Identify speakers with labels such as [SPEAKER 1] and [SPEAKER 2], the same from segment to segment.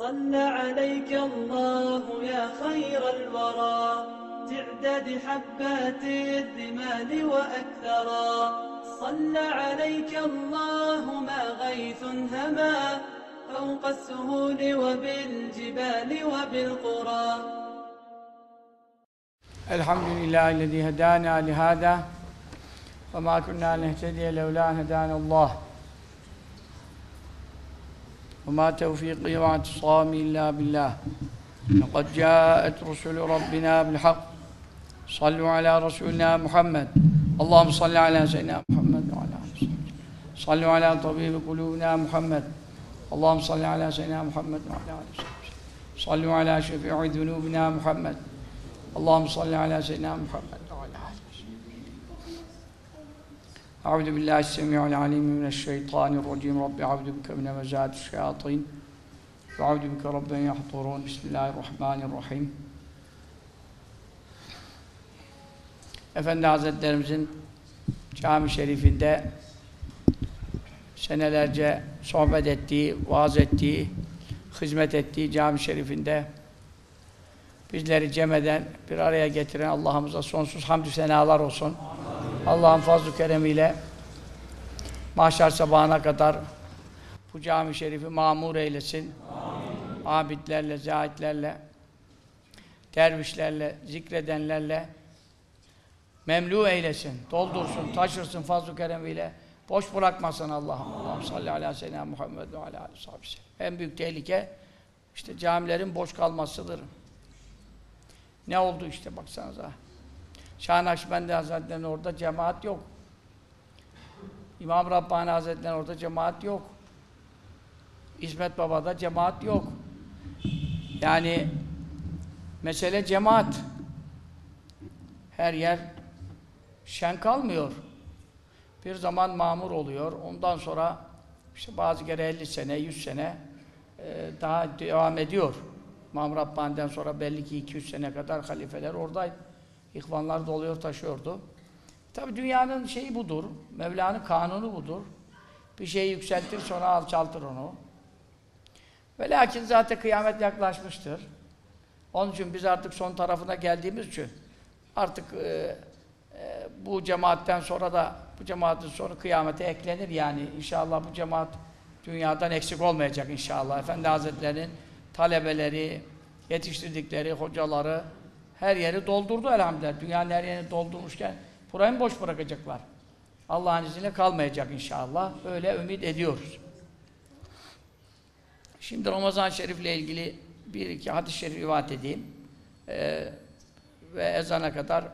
[SPEAKER 1] صلى عليك الله يا خير الورى. تعداد حبات الرمال وأكثرا. صلى عليك الله ما غيث هما. فوق السهول وبالجبال وبالقرى.
[SPEAKER 2] الحمد لله الذي هدانا لهذا. وما كنا نهتدي لولا أن هدانا الله. وما توفيقي واعتصامي إلا بالله. لقد جاءت رسل ربنا بالحق. صلوا على رسولنا محمد. اللهم صل على سيدنا محمد وعلى آله وصحبه صلوا على طبيب قلوبنا محمد. اللهم صل على سيدنا محمد وعلى آله وصحبه صلوا على شفيع ذنوبنا محمد. اللهم صل على سيدنا محمد. Euzu billahi semiul alim mineşşeytanirracim. Rabbi auzu bike min hemezati şeyatin. Ve auzu bike rabben yahdurun. Bismillahirrahmanirrahim. Efendi Hazretlerimizin cami şerifinde senelerce sohbet ettiği, vaaz ettiği, hizmet ettiği cami şerifinde bizleri cem eden, bir araya getiren Allah'ımıza sonsuz hamdü senalar olsun. Amin. Allah'ın fazl-ı keremiyle mahşer sabahına kadar bu cami şerifi mamur eylesin. Amin. Abidlerle, zahitlerle, dervişlerle, zikredenlerle memlu eylesin, doldursun, taşırsın fazl-ı keremiyle. Boş bırakmasın Allah'ım. Allah'ım salli ala seyyidina Muhammed ve ala aleyhi En büyük tehlike işte camilerin boş kalmasıdır. Ne oldu işte baksanıza. Şah Nakşibendi Hazretleri'nin orada cemaat yok. İmam Rabbani Hazretleri'nin orada cemaat yok. İsmet Baba'da cemaat yok. Yani mesele cemaat. Her yer şen kalmıyor. Bir zaman mamur oluyor. Ondan sonra işte bazı kere 50 sene, 100 sene e, daha devam ediyor. İmam Rabbani'den sonra belli ki 200 sene kadar halifeler oradaydı. İhvanlar doluyor, taşıyordu. Tabi dünyanın şeyi budur. Mevla'nın kanunu budur. Bir şeyi yükseltir sonra alçaltır onu. Ve lakin zaten kıyamet yaklaşmıştır. Onun için biz artık son tarafına geldiğimiz için artık e, e, bu cemaatten sonra da bu cemaatin sonu kıyamete eklenir yani. İnşallah bu cemaat dünyadan eksik olmayacak inşallah. Efendi Hazretleri'nin talebeleri, yetiştirdikleri hocaları her yeri doldurdu elhamdülillah. Dünyanın her yerini doldurmuşken burayı mı boş bırakacaklar? Allah'ın izniyle kalmayacak inşallah. Öyle ümit ediyoruz. Şimdi Ramazan-ı Şerif'le ilgili bir iki hadis-i şerif rivayet edeyim. Ee, ve ezana kadar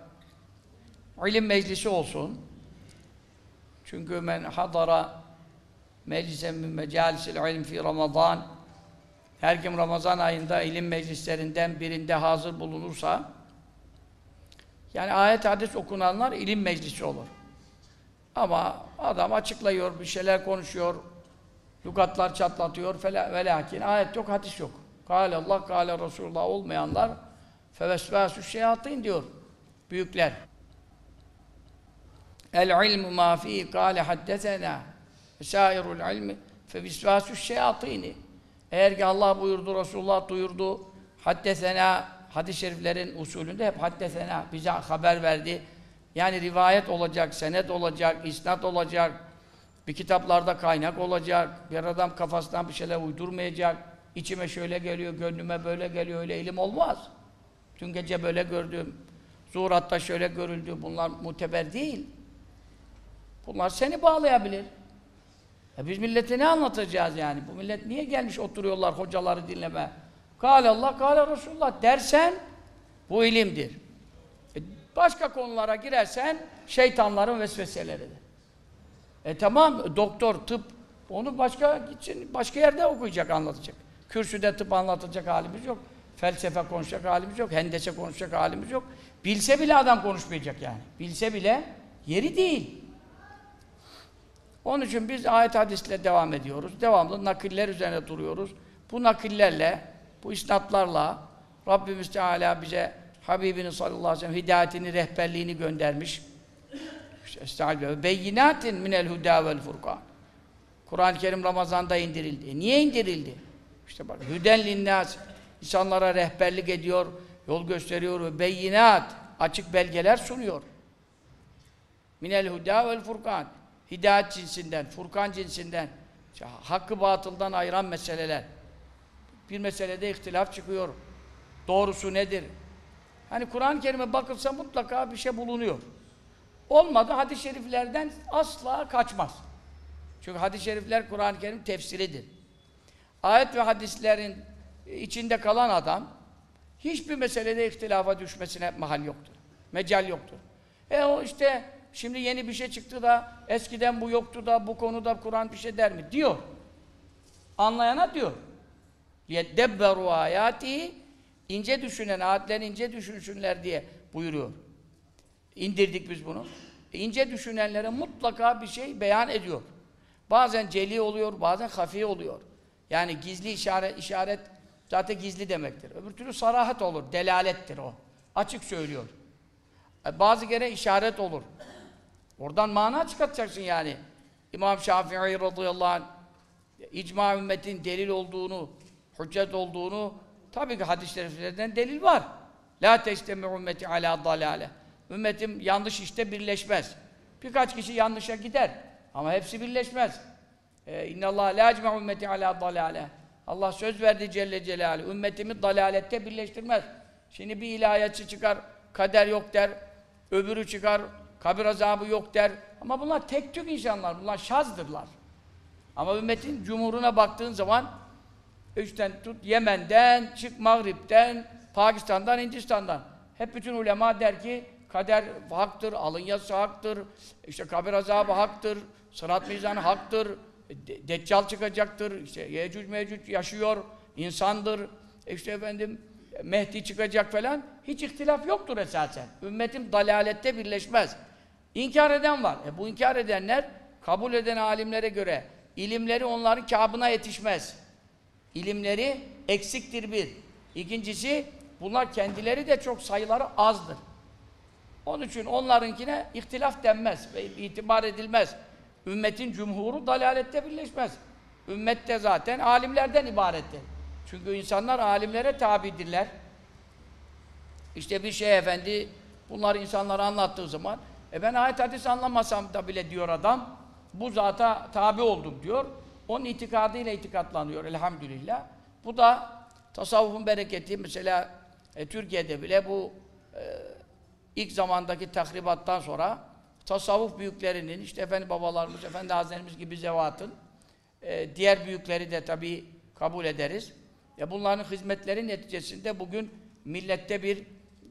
[SPEAKER 2] ilim meclisi olsun. Çünkü men hadara meclisen min mecalisil ilim fi Ramazan her kim Ramazan ayında ilim meclislerinden birinde hazır bulunursa yani ayet hadis okunanlar ilim meclisi olur. Ama adam açıklıyor, bir şeyler konuşuyor, lügatlar çatlatıyor ve lakin ayet yok, hadis yok. Kâle Allah, kâle Resulullah olmayanlar fevesvâsü şeyatîn diyor büyükler. El ilmu mâ fî kâle haddesenâ Şairul ilmi fe visvâsü şeyatîni eğer ki Allah buyurdu, Resulullah duyurdu, haddesena, hadis-i şeriflerin usulünde hep haddesena, bize haber verdi. Yani rivayet olacak, senet olacak, isnat olacak, bir kitaplarda kaynak olacak, bir adam kafasından bir şeyler uydurmayacak, içime şöyle geliyor, gönlüme böyle geliyor, öyle ilim olmaz. Dün gece böyle gördüm, zuhuratta şöyle görüldü, bunlar muteber değil. Bunlar seni bağlayabilir. E biz millete ne anlatacağız yani? Bu millet niye gelmiş oturuyorlar hocaları dinleme? Kâle Allah, kâle Resulullah dersen bu ilimdir. E başka konulara girersen şeytanların vesveseleridir. E tamam doktor, tıp onu başka gitsin, başka yerde okuyacak, anlatacak. Kürsüde tıp anlatacak halimiz yok. Felsefe konuşacak halimiz yok. Hendese konuşacak halimiz yok. Bilse bile adam konuşmayacak yani. Bilse bile yeri değil. Onun için biz ayet hadisle devam ediyoruz. Devamlı nakiller üzerine duruyoruz. Bu nakillerle, bu isnatlarla Rabbimiz Teala bize Habibinin sallallahu aleyhi ve sellem hidayetini, rehberliğini göndermiş. İşte. Beyinatin minel huda vel furkan. Kur'an-ı Kerim Ramazan'da indirildi. Niye indirildi? İşte bak hüden linnas insanlara rehberlik ediyor, yol gösteriyor ve beyinat açık belgeler sunuyor. Minel huda vel furkan. Hidayet cinsinden, furkan cinsinden, hakkı batıldan ayıran meseleler. Bir meselede ihtilaf çıkıyor. Doğrusu nedir? Hani Kur'an-ı Kerim'e bakılsa mutlaka bir şey bulunuyor. Olmadı hadis-i şeriflerden asla kaçmaz. Çünkü hadis-i şerifler Kur'an-ı Kerim tefsiridir. Ayet ve hadislerin içinde kalan adam hiçbir meselede ihtilafa düşmesine mahal yoktur. Mecal yoktur. E o işte şimdi yeni bir şey çıktı da eskiden bu yoktu da bu konuda Kur'an bir şey der mi? Diyor. Anlayana diyor. يَدَّبَّرُوا ayati ince düşünen, ayetleri ince düşünsünler diye buyuruyor. İndirdik biz bunu. E, ince düşünenlere mutlaka bir şey beyan ediyor. Bazen celi oluyor, bazen hafi oluyor. Yani gizli işaret, işaret zaten gizli demektir. Öbür türlü sarahat olur, delalettir o. Açık söylüyor. E, bazı kere işaret olur. Oradan mana çıkartacaksın yani. İmam Şafii radıyallahu anh icma ümmetin delil olduğunu, hüccet olduğunu tabii ki hadis-i şeriflerden delil var. La teştemi ümmeti ala dalale. Ümmetim yanlış işte birleşmez. Birkaç kişi yanlışa gider ama hepsi birleşmez. Ee, İnna Allah la ecma ümmeti ala dalale. Allah söz verdi Celle Celaluhu. Ümmetimi dalalette birleştirmez. Şimdi bir ilahiyatçı çıkar, kader yok der. Öbürü çıkar, kabir azabı yok der. Ama bunlar tek tük insanlar, bunlar şazdırlar. Ama ümmetin cumhuruna baktığın zaman üçten tut Yemen'den, çık Mağrip'ten, Pakistan'dan, Hindistan'dan. Hep bütün ulema der ki kader haktır, alın yazısı haktır, işte kabir azabı haktır, sırat mizanı haktır, de deccal çıkacaktır, işte Yecüc Mecüc yaşıyor, insandır, işte efendim Mehdi çıkacak falan. Hiç ihtilaf yoktur esasen. Ümmetim dalalette birleşmez. İnkar eden var. E bu inkar edenler kabul eden alimlere göre ilimleri onların kabına yetişmez. İlimleri eksiktir bir. İkincisi bunlar kendileri de çok sayıları azdır. Onun için onlarınkine ihtilaf denmez ve itibar edilmez. Ümmetin cumhuru dalalette birleşmez. Ümmet de zaten alimlerden ibarettir. Çünkü insanlar alimlere tabidirler. İşte bir şey efendi bunları insanlara anlattığı zaman e ben ayet hadis anlamasam da bile diyor adam bu zata tabi oldum diyor. Onun itikadıyla itikatlanıyor elhamdülillah. Bu da tasavvufun bereketi mesela e, Türkiye'de bile bu e, ilk zamandaki tahribattan sonra tasavvuf büyüklerinin işte efendi babalarımız, efendi hazretlerimiz gibi zevatın e, diğer büyükleri de tabi kabul ederiz. Ya bunların hizmetleri neticesinde bugün millette bir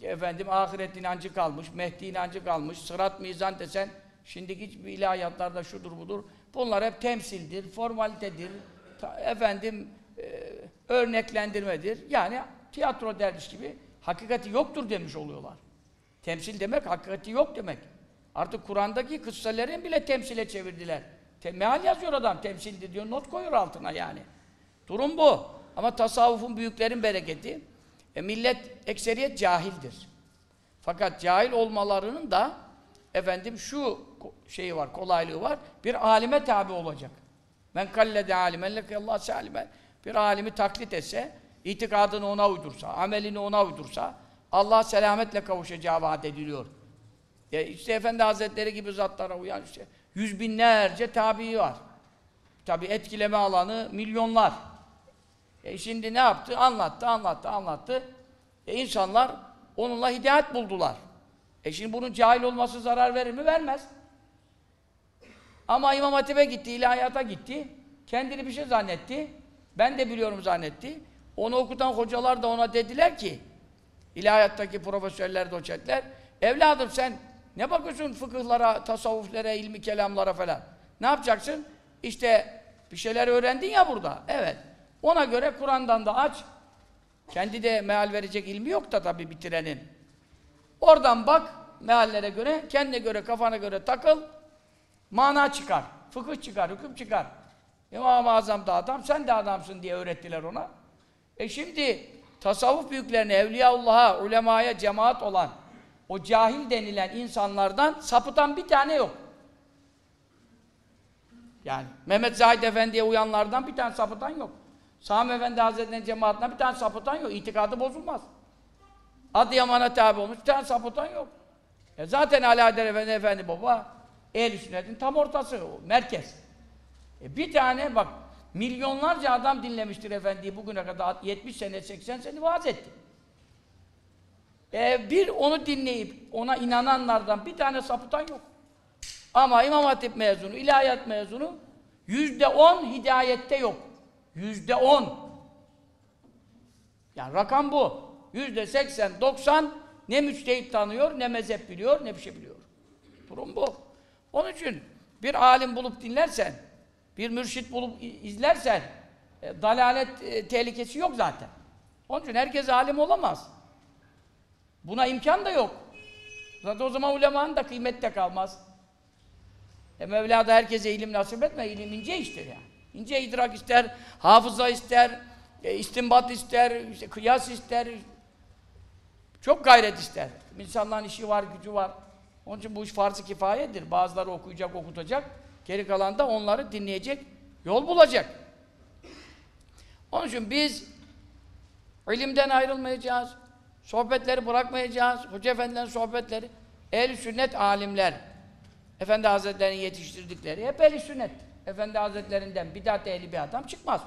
[SPEAKER 2] efendim ahiret inancı kalmış, Mehdi inancı kalmış, sırat mizan desen şimdiki hiçbir ilahiyatlarda şudur budur. Bunlar hep temsildir, formalitedir, efendim e, örneklendirmedir. Yani tiyatro derviş gibi hakikati yoktur demiş oluyorlar. Temsil demek hakikati yok demek. Artık Kur'an'daki kısselerin bile temsile çevirdiler. Te meal yazıyor adam temsildi diyor, not koyuyor altına yani. Durum bu. Ama tasavvufun büyüklerin bereketi. E millet, ekseriyet cahildir. Fakat cahil olmalarının da efendim şu şeyi var, kolaylığı var. Bir alime tabi olacak. Men kallede alimen lekeyallah salimen. Bir alimi taklit etse, itikadını ona uydursa, amelini ona uydursa Allah selametle kavuşacağı vaat ediliyor. Ya işte Efendi Hazretleri gibi zatlara uyan işte yüz binlerce tabi var. Tabi etkileme alanı milyonlar. E şimdi ne yaptı? Anlattı, anlattı, anlattı. E insanlar onunla hidayet buldular. E şimdi bunun cahil olması zarar verir mi? Vermez. Ama İmam Hatip'e gitti, ilahiyata gitti. Kendini bir şey zannetti. Ben de biliyorum zannetti. Onu okutan hocalar da ona dediler ki ilahiyattaki profesörler, doçentler evladım sen ne bakıyorsun fıkıhlara, tasavvuflara, ilmi kelamlara falan? Ne yapacaksın? İşte bir şeyler öğrendin ya burada. Evet. Ona göre Kur'an'dan da aç. Kendi de meal verecek ilmi yok da tabii bitirenin. Oradan bak meallere göre, kendine göre, kafana göre takıl. Mana çıkar, fıkıh çıkar, hüküm çıkar. İmam-ı Azam da adam, sen de adamsın diye öğrettiler ona. E şimdi tasavvuf büyüklerine, Evliyaullah'a, ulemaya cemaat olan o cahil denilen insanlardan sapıtan bir tane yok. Yani Mehmet Zahid Efendi'ye uyanlardan bir tane sapıtan yok. Sami Efendi Hazretleri'nin cemaatine bir tane sapıtan yok. İtikadı bozulmaz. Adıyaman'a tabi olmuş bir tane sapıtan yok. E zaten Haydar Efendi Efendi Baba ehl sünnetin tam ortası, o, merkez. E bir tane bak milyonlarca adam dinlemiştir efendiyi bugüne kadar 70 sene 80 sene vaaz etti. E bir onu dinleyip ona inananlardan bir tane sapıtan yok. Ama İmam Hatip mezunu, ilahiyat mezunu yüzde on hidayette yok. Yüzde on. Yani rakam bu. Yüzde seksen, doksan ne müçtehit tanıyor, ne mezhep biliyor, ne bir şey biliyor. Durum bu. Onun için bir alim bulup dinlersen, bir mürşit bulup izlersen, e, dalalet e, tehlikesi yok zaten. Onun için herkes alim olamaz. Buna imkan da yok. Zaten o zaman ulemanın da kıymet de kalmaz. E Mevla da herkese ilim nasip etme, ilim ince iştir yani. İnce idrak ister, hafıza ister, e, istinbat ister, işte kıyas ister, çok gayret ister. İnsanların işi var, gücü var. Onun için bu iş farz-ı kifayedir. Bazıları okuyacak, okutacak. Geri kalan da onları dinleyecek, yol bulacak. Onun için biz ilimden ayrılmayacağız. Sohbetleri bırakmayacağız. Hoca efendilerin sohbetleri. ehl sünnet alimler. Efendi Hazretleri'nin yetiştirdikleri hep ehl sünnet. Efendi Hazretlerinden bidat ehli bir adam çıkmaz.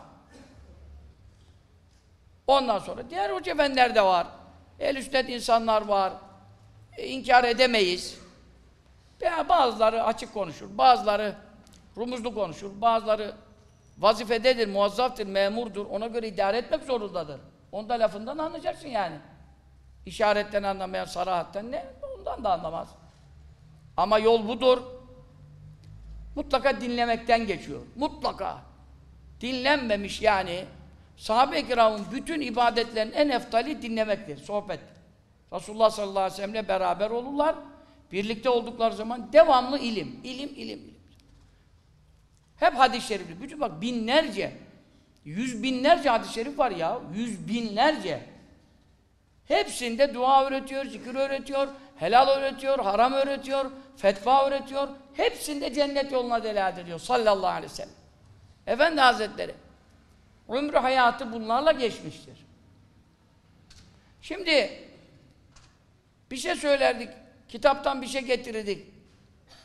[SPEAKER 2] Ondan sonra diğer hoca efendiler de var. Ehl sünnet insanlar var. E, inkar edemeyiz. Ya bazıları açık konuşur, bazıları rumuzlu konuşur, bazıları vazifededir, muazzaftır, memurdur, ona göre idare etmek zorundadır. Onda lafından anlayacaksın yani. İşaretten anlamayan sarahatten ne? Ondan da anlamaz. Ama yol budur. Mutlaka dinlemekten geçiyor. Mutlaka. Dinlenmemiş yani. Sahabe-i kiramın bütün ibadetlerin en eftali dinlemektir, sohbet. Resulullah sallallahu aleyhi ve sellemle beraber olurlar. Birlikte oldukları zaman devamlı ilim, ilim, ilim, ilim. Hep hadis-i şerifli. Bütün bak binlerce, yüz binlerce hadis-i şerif var ya, yüz binlerce. Hepsinde dua öğretiyor, zikir öğretiyor, helal öğretiyor, haram öğretiyor, fetva öğretiyor. Hepsinde cennet yoluna delalet ediyor sallallahu aleyhi ve sellem. Efendi Hazretleri, ömrü hayatı bunlarla geçmiştir. Şimdi bir şey söylerdik, kitaptan bir şey getirirdik.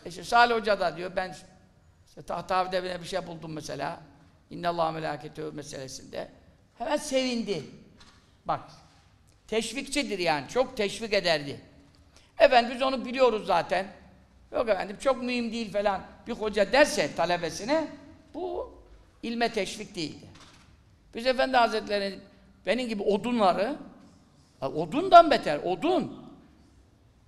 [SPEAKER 2] İşte Salih Hoca da diyor, ben işte Tahtavide bir şey buldum mesela. İnnallâhu melâketü meselesinde. Hemen sevindi. Bak, teşvikçidir yani, çok teşvik ederdi. Efendim biz onu biliyoruz zaten. Yok efendim çok mühim değil falan. Bir hoca derse talebesine, bu ilme teşvik değildi. Biz Efendi Hazretleri benim gibi odunları, odundan beter, odun.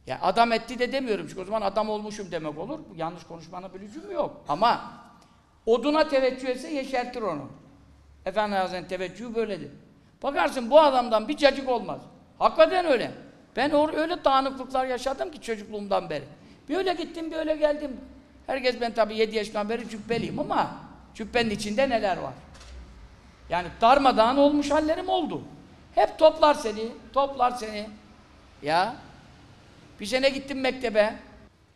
[SPEAKER 2] Ya adam etti de demiyorum çünkü o zaman adam olmuşum demek olur. Yanlış konuşmana bir lüzum yok. Ama oduna teveccüh etse yeşertir onu. Efendi Hazretleri'nin teveccühü böyledir. Bakarsın bu adamdan bir cacık olmaz. Hakikaten öyle. Ben öyle dağınıklıklar yaşadım ki çocukluğumdan beri. Bir öyle gittim, bir öyle geldim. Herkes ben tabii 7 yaşından beri cübbeliyim ama cübbenin içinde neler var? Yani darmadağın olmuş hallerim oldu. Hep toplar seni, toplar seni. Ya bir sene gittim mektebe.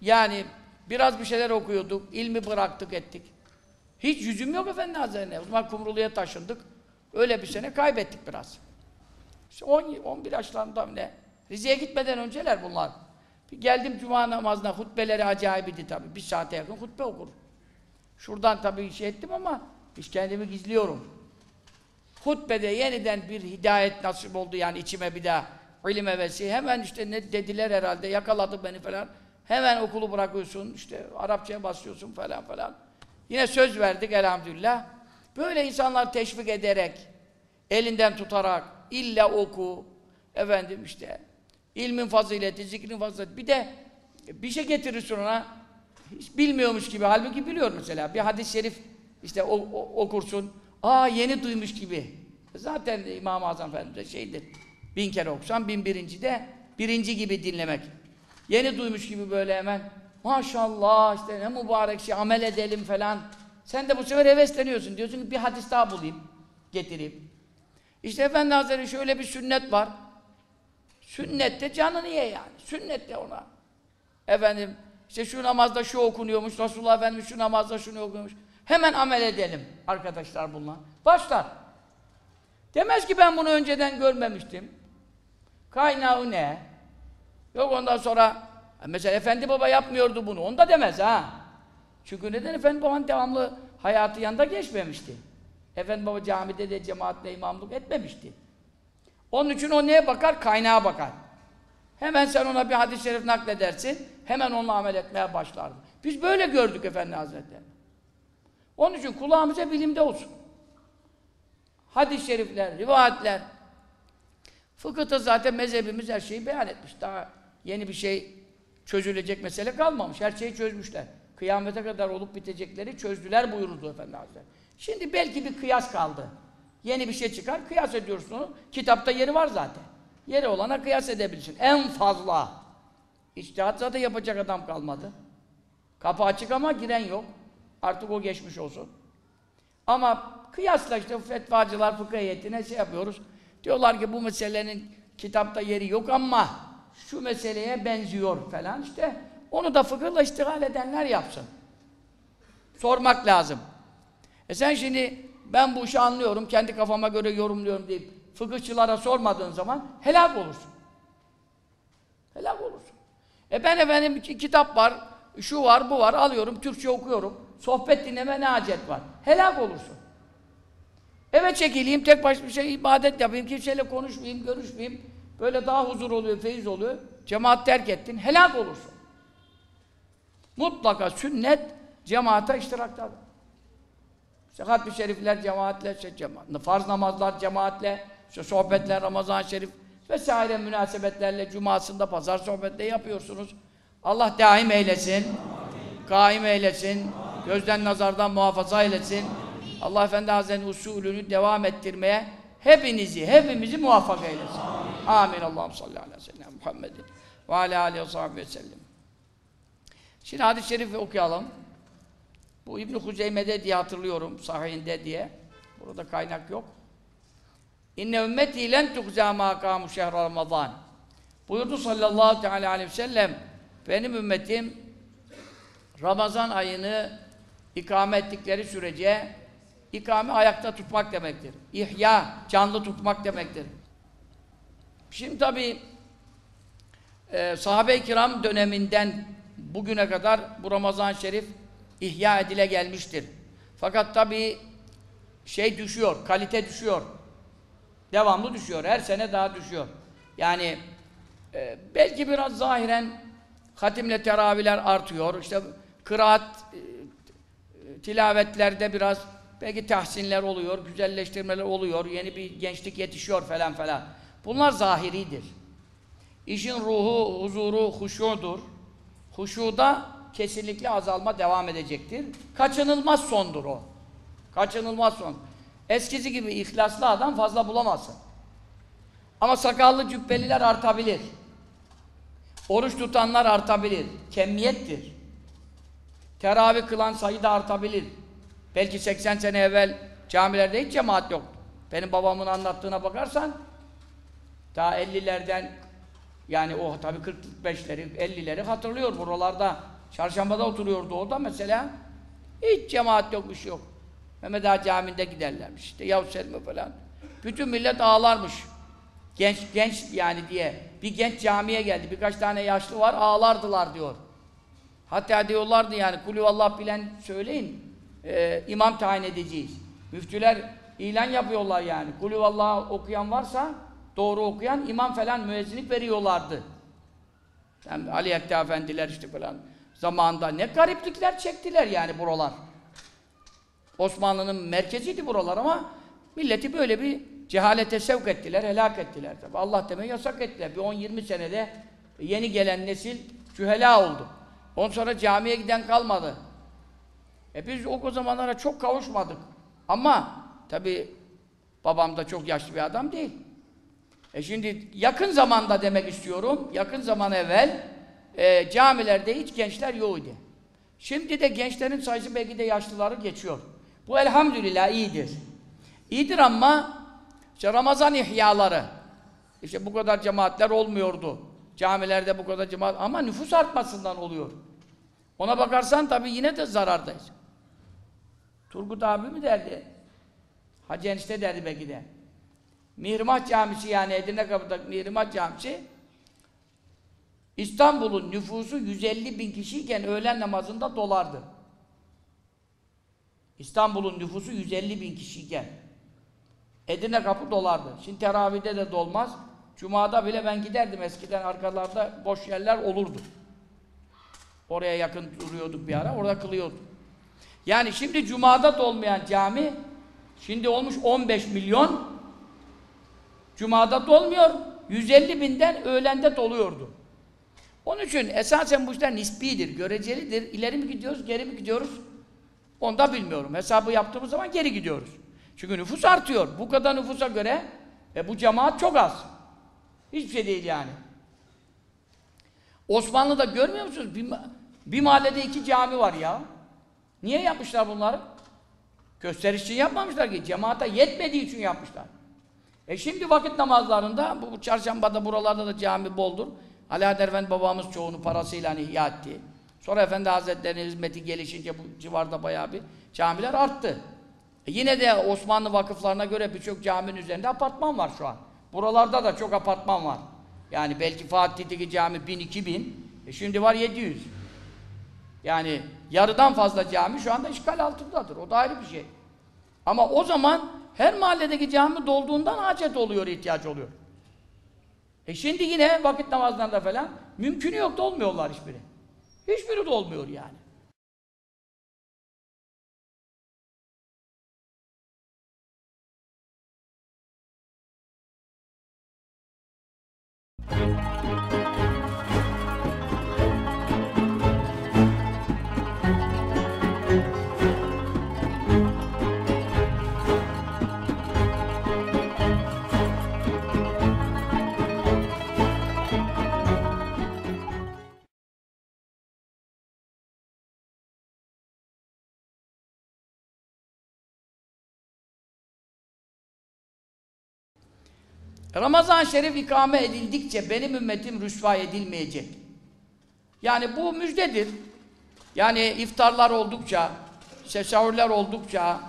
[SPEAKER 2] Yani biraz bir şeyler okuyorduk, ilmi bıraktık ettik. Hiç yüzüm yok Efendi Hazretleri'ne. O zaman Kumrulu'ya taşındık. Öyle bir sene kaybettik biraz. İşte 10, 11 yaşlarında ne? Rize'ye gitmeden önceler bunlar. Bir geldim cuma namazına, hutbeleri acayibiydi tabii. Bir saate yakın hutbe okurum. Şuradan tabii şey ettim ama hiç kendimi gizliyorum. Hutbede yeniden bir hidayet nasip oldu yani içime bir daha ilim hevesi. Hemen işte ne dediler herhalde, yakaladı beni falan. Hemen okulu bırakıyorsun, işte Arapçaya basıyorsun falan falan. Yine söz verdik elhamdülillah. Böyle insanlar teşvik ederek, elinden tutarak, illa oku, efendim işte, ilmin fazileti, zikrin fazileti. Bir de bir şey getirirsin ona, hiç bilmiyormuş gibi, halbuki biliyor mesela. Bir hadis-i şerif işte o, o, okursun, aa yeni duymuş gibi. Zaten İmam-ı Azam Efendimiz şeydir, bin kere okusan bin birinci de birinci gibi dinlemek. Yeni duymuş gibi böyle hemen, maşallah işte ne mübarek şey, amel edelim falan. Sen de bu sefer hevesleniyorsun. Diyorsun ki bir hadis daha bulayım, getireyim. İşte Efendi Hazretleri şöyle bir sünnet var. Sünnette canını ye yani. Sünnette ona. Efendim, işte şu namazda şu okunuyormuş, Resulullah Efendimiz şu namazda şunu okuyormuş. Hemen amel edelim arkadaşlar bunlar. Başlar. Demez ki ben bunu önceden görmemiştim. Kaynağı ne? Yok ondan sonra mesela Efendi Baba yapmıyordu bunu. Onu da demez ha. Çünkü neden Efendi Baba'nın devamlı hayatı yanında geçmemişti. Efendi Baba camide de cemaatle imamlık etmemişti. Onun için o neye bakar? Kaynağa bakar. Hemen sen ona bir hadis-i şerif nakledersin, hemen onunla amel etmeye başlardı. Biz böyle gördük Efendi Hazretleri. Onun için kulağımıza bilimde olsun. Hadis-i şerifler, rivayetler. Fıkıhta zaten mezhebimiz her şeyi beyan etmiş. Daha yeni bir şey çözülecek mesele kalmamış. Her şeyi çözmüşler. Kıyamete kadar olup bitecekleri çözdüler buyurdu Efendi Hazretleri. Şimdi belki bir kıyas kaldı. Yeni bir şey çıkar, kıyas ediyorsun. Kitapta yeri var zaten. Yeri olana kıyas edebilirsin. En fazla. İçtihat zaten yapacak adam kalmadı. Kapı açık ama giren yok. Artık o geçmiş olsun. Ama kıyasla işte fetvacılar fıkıh heyetine şey yapıyoruz. Diyorlar ki bu meselenin kitapta yeri yok ama şu meseleye benziyor falan işte. Onu da fıkıhla iştigal edenler yapsın. Sormak lazım. E sen şimdi ben bu işi anlıyorum, kendi kafama göre yorumluyorum deyip fıkıhçılara sormadığın zaman helak olursun. Helak olursun. E ben efendim kitap var, şu var, bu var, alıyorum, Türkçe okuyorum. Sohbet dinleme ne hacet var? Helak olursun. Eve çekileyim, tek başıma bir şey ibadet yapayım, kimseyle konuşmayayım, görüşmeyeyim. Böyle daha huzur oluyor, feyiz oluyor. Cemaat terk ettin, helak olursun. Mutlaka sünnet cemaate iştiraktadır. İşte hatmi şerifler cemaatle, işte cemaat, farz namazlar cemaatle, işte sohbetler, Ramazan-ı Şerif vesaire münasebetlerle cumasında pazar sohbetleri yapıyorsunuz. Allah daim eylesin, kaim eylesin, gözden nazardan muhafaza eylesin. Allah Efendi Hazretleri'nin usulünü devam ettirmeye hepinizi, hepimizi muvaffak eylesin. Amin. Allah'ım salli ve sellem Muhammedin ve alâ aleyhi ve sahbihi ve sellem. Şimdi hadis-i şerifi okuyalım. Bu İbn Huzeyme'de diye hatırlıyorum, sahihinde diye. Burada kaynak yok. İnne ümmeti len tukza ma şehr Ramazan. Buyurdu sallallahu teala aleyhi ve sellem benim ümmetim Ramazan ayını ikame ettikleri sürece ikame ayakta tutmak demektir. İhya, canlı tutmak demektir. Şimdi tabi e, sahabe-i kiram döneminden bugüne kadar bu Ramazan-ı Şerif ihya edile gelmiştir. Fakat tabi şey düşüyor, kalite düşüyor. Devamlı düşüyor, her sene daha düşüyor. Yani e, belki biraz zahiren hatimle teravihler artıyor. İşte kıraat e, tilavetlerde biraz belki tahsinler oluyor, güzelleştirmeler oluyor, yeni bir gençlik yetişiyor falan falan. Bunlar zahiridir. İşin ruhu, huzuru, huşudur. Huşuda kesinlikle azalma devam edecektir. Kaçınılmaz sondur o. Kaçınılmaz son. Eskisi gibi ihlaslı adam fazla bulamazsın. Ama sakallı cübbeliler artabilir. Oruç tutanlar artabilir. Kemiyettir. Teravih kılan sayı da artabilir. Belki 80 sene evvel camilerde hiç cemaat yok. Benim babamın anlattığına bakarsan daha 50'lerden yani o tabii 45'leri, 50'leri hatırlıyor buralarda. Çarşambada oturuyordu o da mesela. Hiç cemaat yok, bir şey yok. Mehmet Ağa Camii'nde giderlermiş. İşte Yavuz Selim'e falan. Bütün millet ağlarmış. Genç, genç yani diye. Bir genç camiye geldi. Birkaç tane yaşlı var, ağlardılar diyor. Hatta diyorlardı yani, kulü Allah bilen söyleyin. Ee, imam tayin edeceğiz. Müftüler ilan yapıyorlar yani. Kulü Allah okuyan varsa, doğru okuyan imam falan müezzinlik veriyorlardı. Yani Ali Ekta Efendiler işte falan zamanında ne gariplikler çektiler yani buralar. Osmanlı'nın merkeziydi buralar ama milleti böyle bir cehalete sevk ettiler, helak ettiler. Tabi Allah demeyi yasak ettiler. Bir 10-20 senede yeni gelen nesil cühela oldu. Ondan sonra camiye giden kalmadı. E biz o zamanlara çok kavuşmadık. Ama tabi babam da çok yaşlı bir adam değil. E şimdi yakın zamanda demek istiyorum, yakın zaman evvel e, camilerde hiç gençler yok idi. Şimdi de gençlerin sayısı belki de yaşlıları geçiyor. Bu elhamdülillah iyidir. İyidir ama işte Ramazan ihyaları, işte bu kadar cemaatler olmuyordu. Camilerde bu kadar cemaat ama nüfus artmasından oluyor. Ona bakarsan tabii yine de zarardayız. Turgut abi mi derdi? Hacı enişte derdi belki de. Mihrimah Camisi yani Edirne Kapı'daki Mihrimah Camisi İstanbul'un nüfusu 150 bin kişiyken öğlen namazında dolardı. İstanbul'un nüfusu 150 bin kişiyken. Edirne kapı dolardı. Şimdi teravihde de dolmaz. Cuma'da bile ben giderdim eskiden arkalarda boş yerler olurdu. Oraya yakın duruyorduk bir ara, orada kılıyorduk. Yani şimdi Cuma'da dolmayan cami, şimdi olmuş 15 milyon, Cuma'da dolmuyor, 150 binden öğlende doluyordu. Onun için esasen bu işler nispidir, görecelidir. İleri mi gidiyoruz, geri mi gidiyoruz? Onu da bilmiyorum. Hesabı yaptığımız zaman geri gidiyoruz. Çünkü nüfus artıyor. Bu kadar nüfusa göre e, bu cemaat çok az. Hiçbir şey değil yani. Osmanlı'da görmüyor musunuz? Bir, mahallede iki cami var ya. Niye yapmışlar bunları? Gösteriş için yapmamışlar ki. Cemaate yetmediği için yapmışlar. E şimdi vakit namazlarında, bu, bu çarşambada buralarda da cami boldur. Alaaddin Efendi babamız çoğunu parasıyla ihya etti. Sonra Efendi Hazretleri'nin hizmeti gelişince bu civarda bayağı bir camiler arttı. E yine de Osmanlı vakıflarına göre birçok caminin üzerinde apartman var şu an. Buralarda da çok apartman var. Yani belki Fatih'teki cami 1000-2000, e şimdi var 700. Yani yarıdan fazla cami şu anda işgal altındadır. O da ayrı bir şey. Ama o zaman her mahalledeki cami dolduğundan hacet oluyor, ihtiyaç oluyor. E şimdi yine vakit namazlarında falan mümkünü yok da olmuyorlar hiçbiri. Hiçbiri de olmuyor yani. Ramazan Şerif ikame edildikçe benim ümmetim rüsva edilmeyecek. Yani bu müjdedir. Yani iftarlar oldukça, sesavürler oldukça,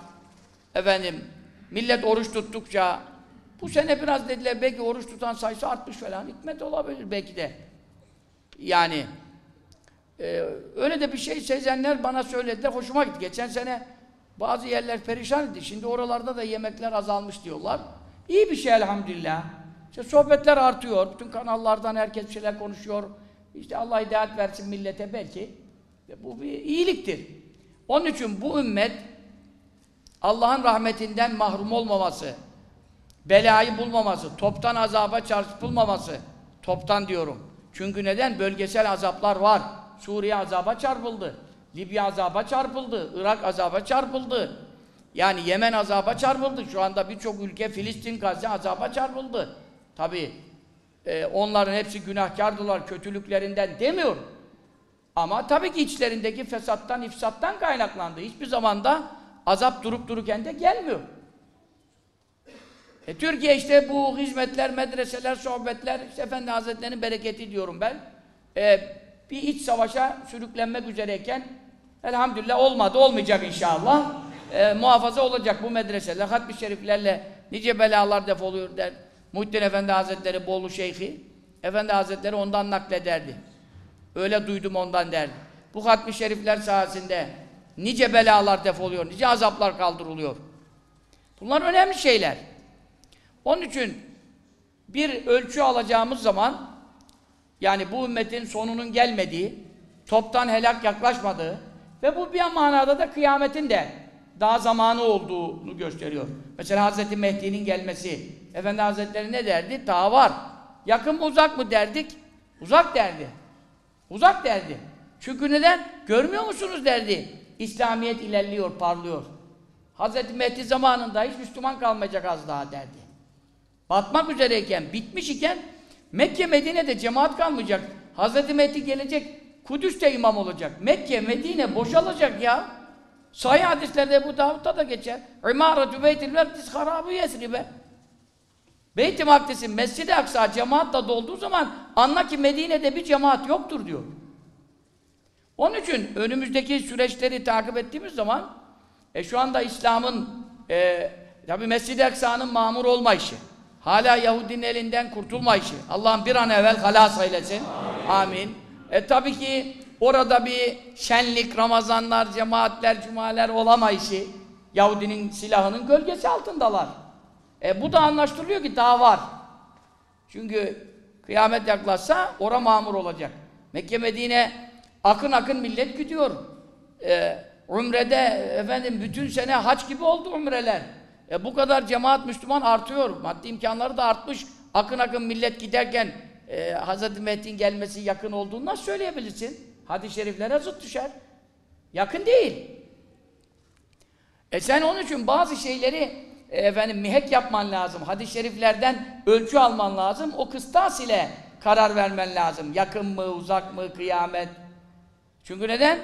[SPEAKER 2] efendim, millet oruç tuttukça, bu sene biraz dediler belki oruç tutan sayısı artmış falan, hikmet olabilir belki de. Yani, e, öyle de bir şey sezenler bana söylediler, hoşuma gitti. Geçen sene bazı yerler perişan idi, şimdi oralarda da yemekler azalmış diyorlar. İyi bir şey elhamdülillah. İşte sohbetler artıyor. Bütün kanallardan herkes şeyler konuşuyor. İşte Allah hidayet versin millete belki. Bu bir iyiliktir. Onun için bu ümmet Allah'ın rahmetinden mahrum olmaması, belayı bulmaması, toptan azaba çarpılmaması, toptan diyorum. Çünkü neden? Bölgesel azaplar var. Suriye azaba çarpıldı. Libya azaba çarpıldı. Irak azaba çarpıldı. Yani Yemen azaba çarpıldı. Şu anda birçok ülke Filistin, Gazze azaba çarpıldı. Tabi e, onların hepsi günahkardılar kötülüklerinden demiyorum. Ama tabii ki içlerindeki fesattan, ifsattan kaynaklandı. Hiçbir zamanda azap durup dururken de gelmiyor. E, Türkiye işte bu hizmetler, medreseler, sohbetler, işte Efendi Hazretleri'nin bereketi diyorum ben. E, bir iç savaşa sürüklenmek üzereyken elhamdülillah olmadı, olmayacak inşallah. E, muhafaza olacak bu medreseler, hatmi şeriflerle nice belalar defoluyor der. Muhittin Efendi Hazretleri Bolu Şeyhi, Efendi Hazretleri ondan naklederdi. Öyle duydum ondan derdi. Bu hatmi şerifler sayesinde nice belalar defoluyor, nice azaplar kaldırılıyor. Bunlar önemli şeyler. Onun için bir ölçü alacağımız zaman yani bu ümmetin sonunun gelmediği, toptan helak yaklaşmadığı ve bu bir manada da kıyametin de daha zamanı olduğunu gösteriyor. Mesela Hazreti Mehdi'nin gelmesi, Efendi Hazretleri ne derdi? Daha var. Yakın mı uzak mı derdik? Uzak derdi. Uzak derdi. Çünkü neden? Görmüyor musunuz derdi. İslamiyet ilerliyor, parlıyor. Hazreti Mehdi zamanında hiç Müslüman kalmayacak az daha derdi. Batmak üzereyken, bitmiş iken Mekke, Medine'de cemaat kalmayacak. Hazreti Mehdi gelecek, Kudüs'te imam olacak. Mekke, Medine boşalacak ya. Sahih hadislerde bu Davud'da da geçer. İmaratu beytil mekdis harabı yesribe. Beyt-i Makdis'in Mescid-i Aksa cemaatla dolduğu zaman anla ki Medine'de bir cemaat yoktur diyor. Onun için önümüzdeki süreçleri takip ettiğimiz zaman e, şu anda İslam'ın e, tabi Mescid-i Aksa'nın mamur olma işi. hala Yahudinin elinden kurtulma işi. Allah'ım bir an evvel halas eylesin. Amin. E tabii ki orada bir şenlik, Ramazanlar, cemaatler, cumaler olamayışı Yahudinin silahının gölgesi altındalar. E bu da anlaştırılıyor ki daha var. Çünkü kıyamet yaklaşsa ora mamur olacak. Mekke Medine akın akın millet gidiyor. Ee, umrede efendim bütün sene haç gibi oldu umreler. E, bu kadar cemaat Müslüman artıyor. Maddi imkanları da artmış. Akın akın millet giderken e, Hz. Mehdi'nin gelmesi yakın olduğunu nasıl söyleyebilirsin? Hadis-i şeriflere zıt düşer. Yakın değil. E sen onun için bazı şeyleri e, efendim mihek yapman lazım. Hadis-i şeriflerden ölçü alman lazım. O kıstas ile karar vermen lazım. Yakın mı, uzak mı, kıyamet. Çünkü neden?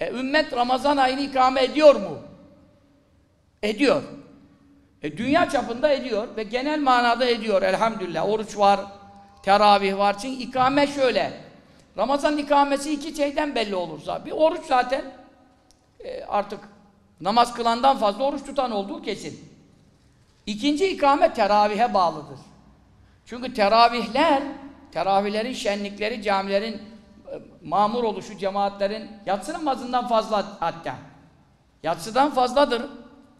[SPEAKER 2] E, ümmet Ramazan ayını ikame ediyor mu? Ediyor. E, dünya çapında ediyor ve genel manada ediyor elhamdülillah. Oruç var, teravih var. Çünkü ikame şöyle. Ramazan ikamesi iki şeyden belli olur zaten. Bir oruç zaten e, artık namaz kılandan fazla oruç tutan olduğu kesin. İkinci ikame teravihe bağlıdır. Çünkü teravihler, teravihlerin şenlikleri, camilerin e, mamur oluşu, cemaatlerin yatsı namazından fazla hatta. Yatsıdan fazladır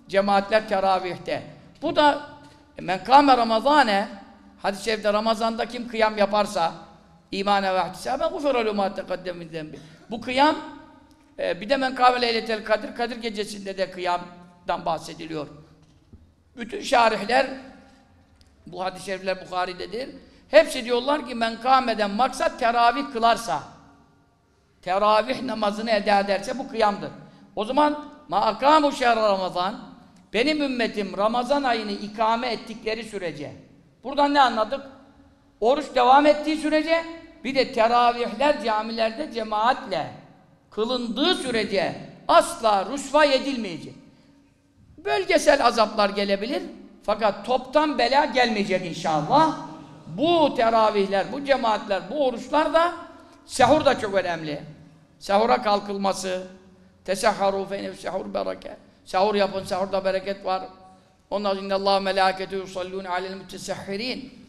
[SPEAKER 2] cemaatler teravihte. Bu da e, men kâme ramazâne hadis-i şerifte Ramazan'da kim kıyam yaparsa imane ve ihtisaben gufera ma teqaddem min zembi. Bu kıyam e, bir de men kâme leyletel kadir Kadir gecesinde de kıyamdan bahsediliyor. Bütün şarihler bu hadis-i şerifler Bukhari'dedir. Hepsi diyorlar ki men kâmeden maksat teravih kılarsa teravih namazını eda ederse bu kıyamdır. O zaman ma akamu şehr Ramazan benim ümmetim Ramazan ayını ikame ettikleri sürece buradan ne anladık? Oruç devam ettiği sürece bir de teravihler camilerde cemaatle kılındığı sürece asla rüsva edilmeyecek. Bölgesel azaplar gelebilir fakat toptan bela gelmeyecek inşallah. Bu teravihler, bu cemaatler, bu oruçlar da sehur da çok önemli. Sehura kalkılması, tesahharu fe sehur bereket. Sahur yapın, sahurda bereket var. Ondan sonra Allah melâketu yusallûne alel mütesahhirin.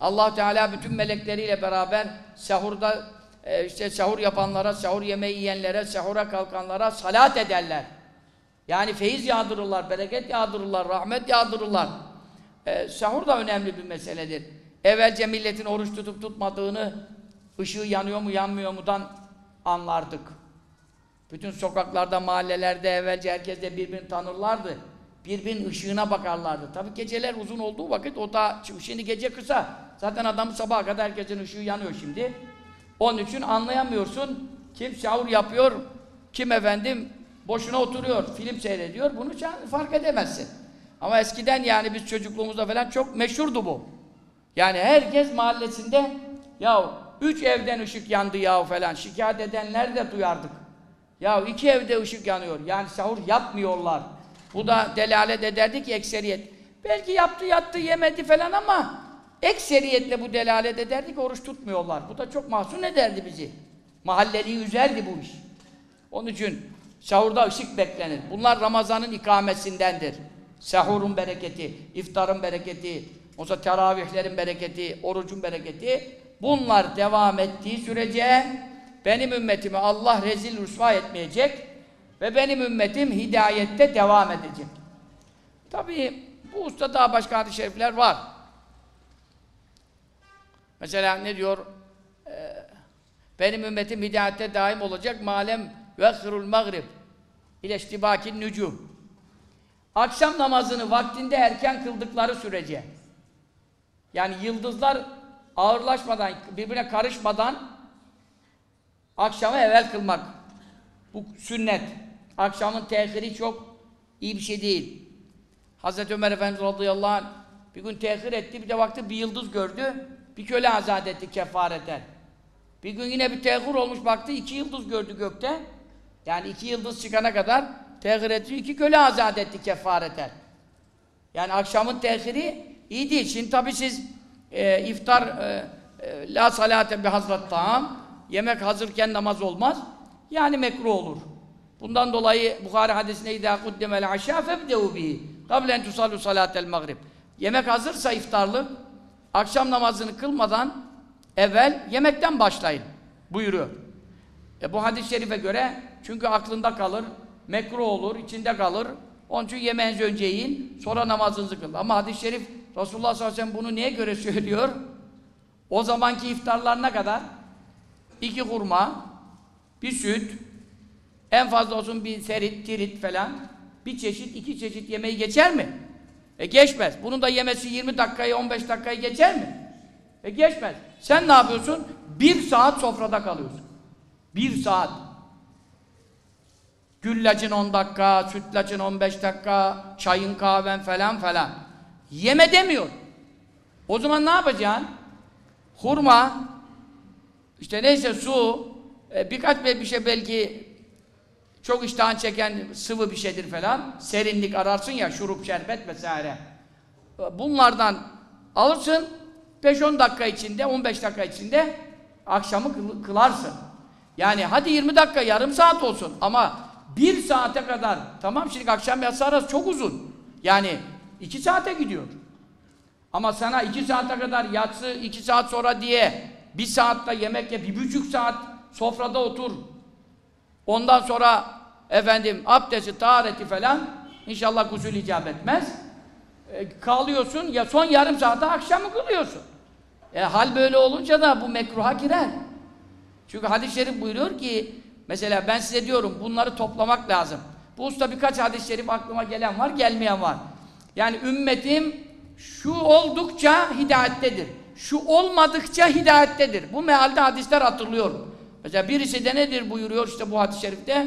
[SPEAKER 2] Allah Teala bütün melekleriyle beraber sahurda e, işte sahur yapanlara, sahur yemeği yiyenlere, sahura kalkanlara salat ederler. Yani feyiz yağdırırlar, bereket yağdırırlar, rahmet yağdırırlar. E, sahur da önemli bir meseledir. Evvelce milletin oruç tutup tutmadığını ışığı yanıyor mu yanmıyor mudan anlardık. Bütün sokaklarda, mahallelerde evvelce herkes de birbirini tanırlardı. Birbirinin ışığına bakarlardı. Tabi geceler uzun olduğu vakit o da şimdi gece kısa. Zaten adam sabaha kadar herkesin ışığı yanıyor şimdi. Onun için anlayamıyorsun. Kim şahur yapıyor, kim efendim boşuna oturuyor, film seyrediyor. Bunu fark edemezsin. Ama eskiden yani biz çocukluğumuzda falan çok meşhurdu bu. Yani herkes mahallesinde ya üç evden ışık yandı ya falan şikayet edenler de duyardık. Ya iki evde ışık yanıyor. Yani sahur yapmıyorlar. Bu da delalet ederdi ki ekseriyet. Belki yaptı yattı yemedi falan ama ekseriyetle bu delalet ederdi ki oruç tutmuyorlar. Bu da çok mahzun ederdi bizi. Mahalleliyi üzerdi bu iş. Onun için sahurda ışık beklenir. Bunlar Ramazan'ın ikamesindendir. Sahurun bereketi, iftarın bereketi, olsa teravihlerin bereketi, orucun bereketi. Bunlar devam ettiği sürece benim ümmetimi Allah rezil rüsva etmeyecek ve benim ümmetim hidayette devam edecek. Tabii bu usta daha başka hadis-i şerifler var. Mesela ne diyor? Ee, benim ümmetim hidayette daim olacak malem vekhirul maghrib ile iştibakin nücum. Akşam namazını vaktinde erken kıldıkları sürece yani yıldızlar ağırlaşmadan, birbirine karışmadan akşamı evvel kılmak. Bu sünnet. Akşamın tehiri çok iyi bir şey değil. Hazreti Ömer Efendimiz radıyallahu anh bir gün tehir etti, bir de vakti bir yıldız gördü, bir köle azat etti kefareten. Bir gün yine bir tehir olmuş, baktı iki yıldız gördü gökte. Yani iki yıldız çıkana kadar tehir etti, iki köle azat etti kefareten. Yani akşamın tehiri iyi değil. Şimdi tabi siz e, iftar e, e, la salate bi hazret ta'am yemek hazırken namaz olmaz. Yani mekruh olur. Bundan dolayı Bukhari hadisine idâ kuddemel aşâ febdeû bihi. Kablen tusallu salâtel maghrib. Yemek hazırsa iftarlık, akşam namazını kılmadan evvel yemekten başlayın buyuruyor. E bu hadis-i şerife göre çünkü aklında kalır, mekruh olur, içinde kalır. Onun için yemeğinizi önce yiyin, sonra namazınızı kılın. Ama hadis-i şerif Resulullah sallallahu aleyhi ve sellem bunu niye göre söylüyor? O zamanki iftarlarına kadar iki hurma, bir süt, en fazla olsun bir serit, tirit falan, bir çeşit, iki çeşit yemeği geçer mi? E geçmez. Bunun da yemesi 20 dakikayı, 15 dakikayı geçer mi? E geçmez. Sen ne yapıyorsun? Bir saat sofrada kalıyorsun. Bir saat. Güllacın 10 dakika, sütlacın 15 dakika, çayın kahven falan falan. Yeme demiyor. O zaman ne yapacaksın? Hurma, işte neyse su, e, birkaç bir şey belki çok iştahın çeken sıvı bir şeydir falan. Serinlik ararsın ya, şurup, şerbet vesaire. Bunlardan alırsın, 5-10 dakika içinde, 15 dakika içinde akşamı kıl kılarsın. Yani hadi 20 dakika, yarım saat olsun ama bir saate kadar, tamam şimdi akşam yatsı arası çok uzun. Yani iki saate gidiyor. Ama sana iki saate kadar yatsı, iki saat sonra diye bir saatte yemek ye, bir buçuk saat sofrada otur. Ondan sonra efendim abdesti, tahareti falan inşallah gusül icap etmez. E, kalıyorsun ya son yarım saatte akşamı kılıyorsun. E, hal böyle olunca da bu mekruha girer. Çünkü hadis-i şerif buyuruyor ki mesela ben size diyorum bunları toplamak lazım. Bu usta birkaç hadis-i şerif aklıma gelen var, gelmeyen var. Yani ümmetim şu oldukça hidayettedir. Şu olmadıkça hidayettedir. Bu mealde hadisler hatırlıyorum. Mesela birisi de nedir buyuruyor işte bu hadis-i şerifte?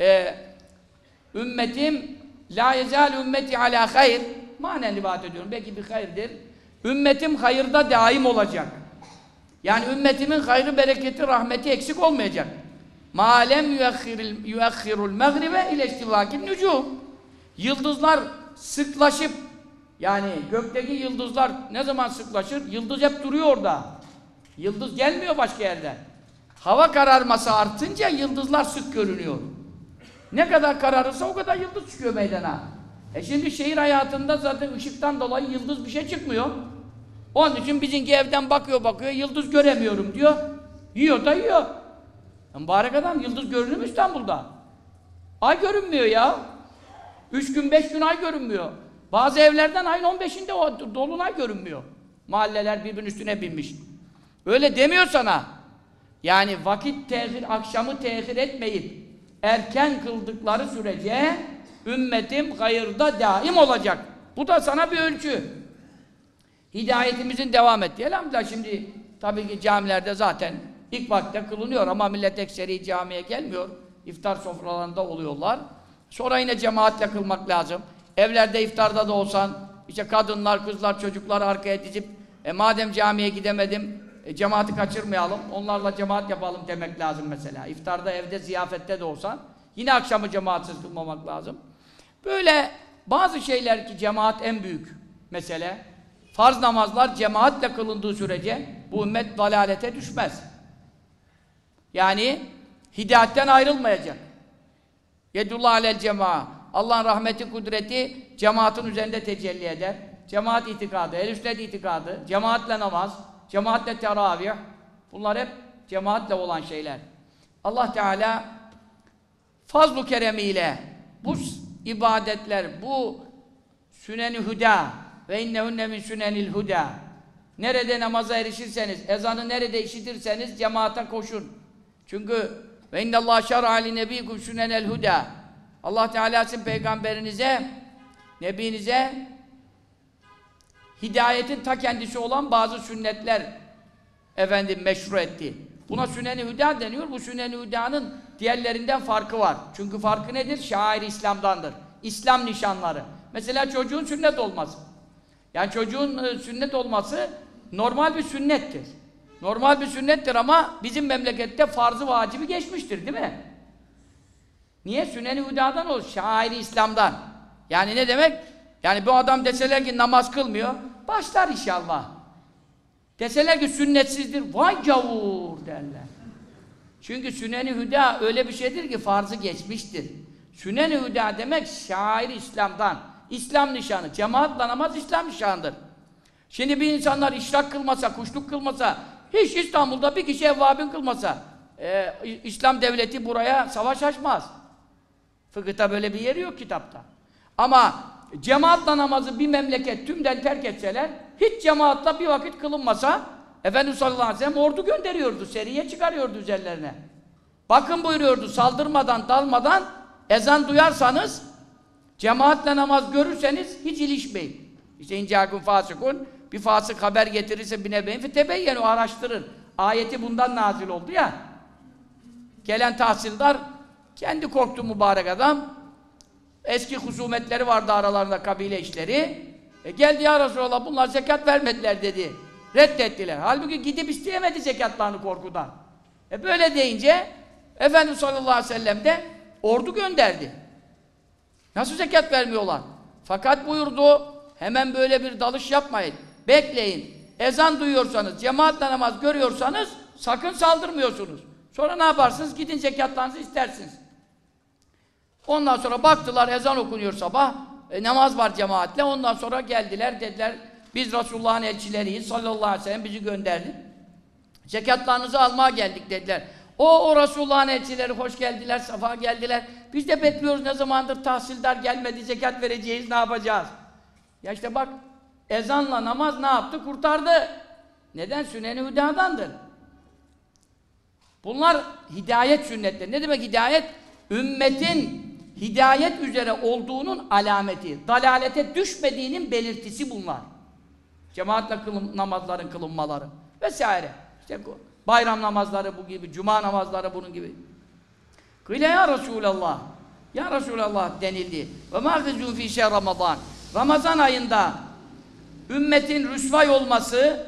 [SPEAKER 2] Ee, ümmetim la yezal ümmeti ala hayr manen rivayet ediyorum. Belki bir hayırdır. Ümmetim hayırda daim olacak. Yani ümmetimin hayrı, bereketi, rahmeti eksik olmayacak. Malem yuakhirul mağribe ile istivâkin nücum. Yıldızlar sıklaşıp yani gökteki yıldızlar ne zaman sıklaşır? Yıldız hep duruyor orada. Yıldız gelmiyor başka yerden. Hava kararması artınca yıldızlar sık görünüyor. Ne kadar kararırsa o kadar yıldız çıkıyor meydana. E şimdi şehir hayatında zaten ışıktan dolayı yıldız bir şey çıkmıyor. Onun için bizimki evden bakıyor bakıyor, yıldız göremiyorum diyor. Yiyor da yiyor. Mübarek adam, yıldız görünür mü İstanbul'da? Ay görünmüyor ya. Üç gün, beş gün ay görünmüyor. Bazı evlerden ayın 15'inde o dolunay görünmüyor. Mahalleler birbirinin üstüne binmiş. Öyle demiyor sana. Yani vakit tehir, akşamı tehir etmeyip erken kıldıkları sürece ümmetim hayırda daim olacak. Bu da sana bir ölçü. Hidayetimizin devam ettiği. Elhamdülillah şimdi tabii ki camilerde zaten ilk vakte kılınıyor ama millet ekseri camiye gelmiyor. İftar sofralarında oluyorlar. Sonra yine cemaatle kılmak lazım. Evlerde iftarda da olsan, işte kadınlar, kızlar, çocuklar arkaya dizip e, madem camiye gidemedim, e, cemaati kaçırmayalım, onlarla cemaat yapalım demek lazım mesela. İftarda, evde, ziyafette de olsan, yine akşamı cemaatsiz kılmamak lazım. Böyle bazı şeyler ki cemaat en büyük mesele. Farz namazlar cemaatle kılındığı sürece bu ümmet dalalete düşmez. Yani hidayetten ayrılmayacak. Yedullah alel cemaat. Allah'ın rahmeti, kudreti cemaatin üzerinde tecelli eder. Cemaat itikadı, el sünnet itikadı, cemaatle namaz, cemaatle teravih. Bunlar hep cemaatle olan şeyler. Allah Teala fazlu keremiyle bu ibadetler, bu sünen-i hüda ve innehunne min sünenil hüda nerede namaza erişirseniz, ezanı nerede işitirseniz cemaate koşun. Çünkü ve innallah şer'a li nebiyyukum sünenel huda Allah Teala sizin peygamberinize, nebinize hidayetin ta kendisi olan bazı sünnetler efendim meşru etti. Buna sünnen-i hüda deniyor. Bu sünnen-i hüdanın diğerlerinden farkı var. Çünkü farkı nedir? Şair İslam'dandır. İslam nişanları. Mesela çocuğun sünnet olması. Yani çocuğun e, sünnet olması normal bir sünnettir. Normal bir sünnettir ama bizim memlekette farzı vacibi geçmiştir değil mi? Niye? Sünnen-i Hüda'dan olur. Şairi İslam'dan. Yani ne demek? Yani bu adam deseler ki namaz kılmıyor, başlar inşallah. Deseler ki sünnetsizdir, vay gavur derler. Çünkü Sünnen-i Hüda öyle bir şeydir ki farzı geçmiştir. Sünnen-i Hüda demek şair İslam'dan. İslam nişanı. Cemaatle namaz İslam nişanıdır. Şimdi bir insanlar işrak kılmasa, kuşluk kılmasa, hiç İstanbul'da bir kişi evvabin kılmasa, e, İslam devleti buraya savaş açmaz. Fıkıhta böyle bir yeri yok kitapta. Ama cemaatle namazı bir memleket tümden terk etseler, hiç cemaatla bir vakit kılınmasa, Efendimiz sallallahu aleyhi ve sellem ordu gönderiyordu, seriye çıkarıyordu üzerlerine. Bakın buyuruyordu, saldırmadan, dalmadan ezan duyarsanız, cemaatle namaz görürseniz hiç ilişmeyin. İşte incâkun fasıkun, bir fasık haber getirirse bir nebeyin fetebeyyen o araştırır. Ayeti bundan nazil oldu ya. Gelen tahsildar kendi korktu mübarek adam. Eski husumetleri vardı aralarında kabile işleri. E geldi ya Resulallah bunlar zekat vermediler dedi. Reddettiler. Halbuki gidip isteyemedi zekatlarını korkudan. E böyle deyince Efendimiz sallallahu aleyhi ve sellem de ordu gönderdi. Nasıl zekat vermiyorlar? Fakat buyurdu hemen böyle bir dalış yapmayın. Bekleyin. Ezan duyuyorsanız, cemaatle namaz görüyorsanız sakın saldırmıyorsunuz. Sonra ne yaparsınız? Gidin zekatlarınızı istersiniz. Ondan sonra baktılar ezan okunuyor sabah. E, namaz var cemaatle. Ondan sonra geldiler dediler biz Resulullah'ın elçileriyiz sallallahu aleyhi ve sellem bizi gönderdi. Zekatlarınızı almaya geldik dediler. O, o Resulullah'ın elçileri hoş geldiler, safa geldiler. Biz de bekliyoruz ne zamandır tahsildar gelmedi, zekat vereceğiz, ne yapacağız? Ya işte bak, ezanla namaz ne yaptı? Kurtardı. Neden? Sünnet-i Hüda'dandır. Bunlar hidayet sünnetleri. Ne demek hidayet? Ümmetin hidayet üzere olduğunun alameti. Dalalete düşmediğinin belirtisi bunlar. Cemaatle kılın, namazların kılınmaları vesaire. İşte bayram namazları bu gibi, cuma namazları bunun gibi. Kıyle ya Resulallah. Ya Resulallah denildi. Ve fî şehr Ramazan. Ramazan ayında ümmetin rüsvay olması,